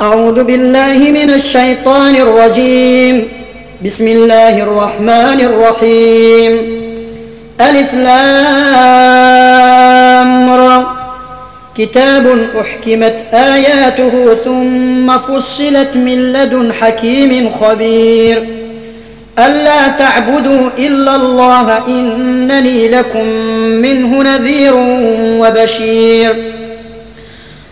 أعوذ بالله من الشيطان الرجيم. بسم الله الرحمن الرحيم. ألف لام كتاب أحكمت آياته ثم فصلت من لدن حكيم خبير. ألا تعبدوا إلا الله إنني لكم منه نذير وبشير.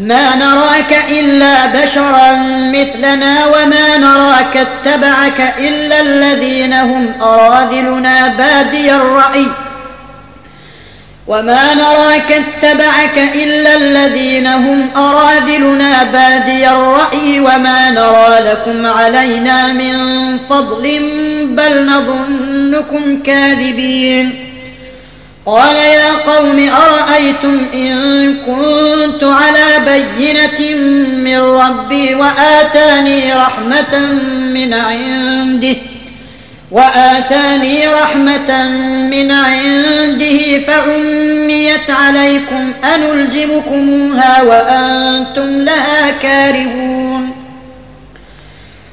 ما نراك إلا بشرا مثلنا وما نراك اتبعك إلا الذين هم أراذلنا بادي الرأي. وما نراك اتبعك إلا الذين هم أراذلنا بادي الرأي. وما نرى لكم علينا من فضل بل نظنكم كاذبين. قال يا قوم أرأيتم إن كنت على بينة من ربي وآتاني رحمة من عنده وآتاني رحمة من عنده فعميت عليكم أنلزمكموها وأنتم لها كارهون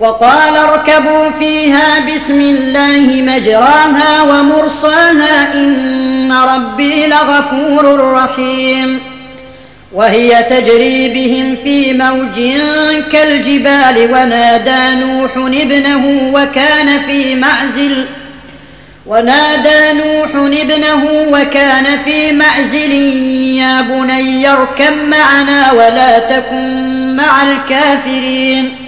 وقال اركبوا فيها بسم الله مجراها ومرصاها إن ربي لغفور رحيم وهي تجري بهم في موج كالجبال ونادى نوح ابنه وكان في معزل ونادى نوح ابنه وكان في معزل يا بني اركب معنا ولا تكن مع الكافرين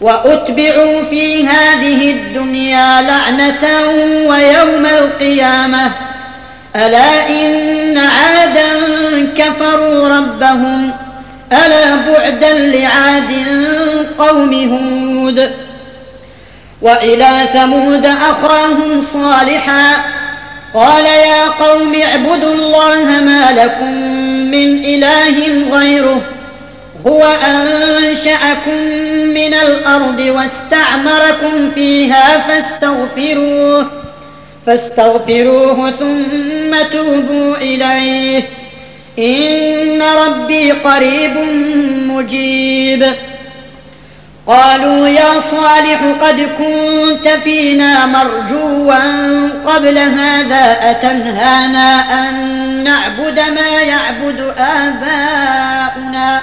وأتبعوا في هذه الدنيا لعنة ويوم القيامة. ألا إن عادا كفروا ربهم. ألا بعدا لعاد قوم هود. وإلى ثمود أخاهم صالحا. قال يا قوم اعبدوا الله ما لكم من إله غيره. هو أنشأكم من الأرض واستعمركم فيها فاستغفروه فاستغفروه ثم توبوا إليه. إن ربي قريب مجيب. قالوا يا صالح قد كنت فينا مرجوا قبل هذا أتنهانا أن نعبد ما يعبد آباؤنا.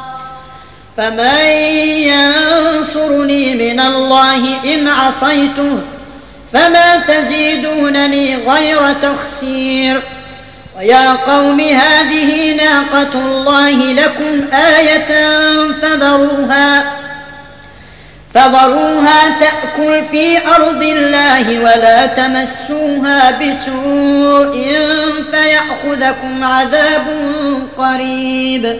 فمن ينصرني من الله إن عصيته فما تزيدونني غير تخسير. ويا قوم هذه ناقة الله لكم آية فذروها فذروها تأكل في أرض الله ولا تمسوها بسوء فيأخذكم عذاب قريب.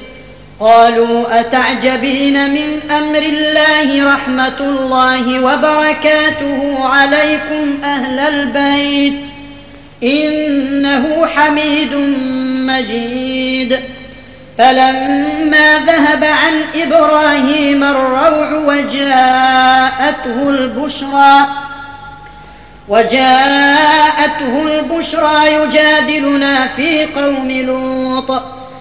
قالوا أتعجبين من أمر الله رحمة الله وبركاته عليكم أهل البيت إنه حميد مجيد فلما ذهب عن إبراهيم الروع وجاءته البشرى وجاءته البشرى يجادلنا في قوم لوط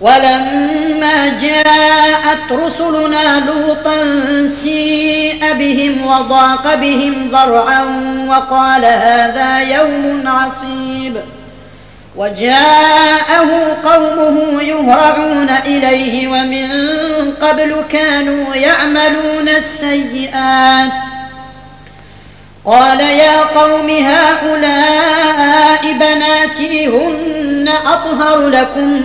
ولما جاءت رسلنا لوطا سيء بهم وضاق بهم ضرعا وقال هذا يوم عصيب. وجاءه قومه يهرعون إليه ومن قبل كانوا يعملون السيئات. قال يا قوم هؤلاء بناتي هن أطهر لكم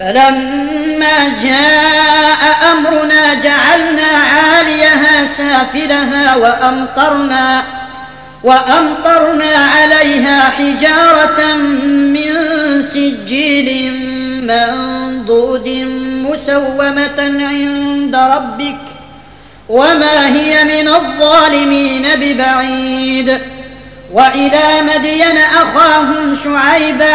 فلما جاء أمرنا جعلنا عاليها سافلها وأمطرنا وأمطرنا عليها حجارة من سجيل منضود مسومة عند ربك وما هي من الظالمين ببعيد وإلى مدين أخاهم شعيبا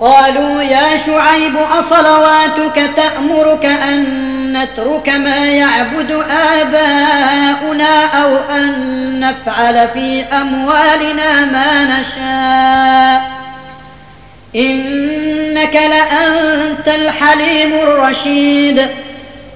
قالوا يا شعيب أصلواتك تأمرك أن نترك ما يعبد آباؤنا أو أن نفعل في أموالنا ما نشاء؟ إنك لأنت الحليم الرشيد.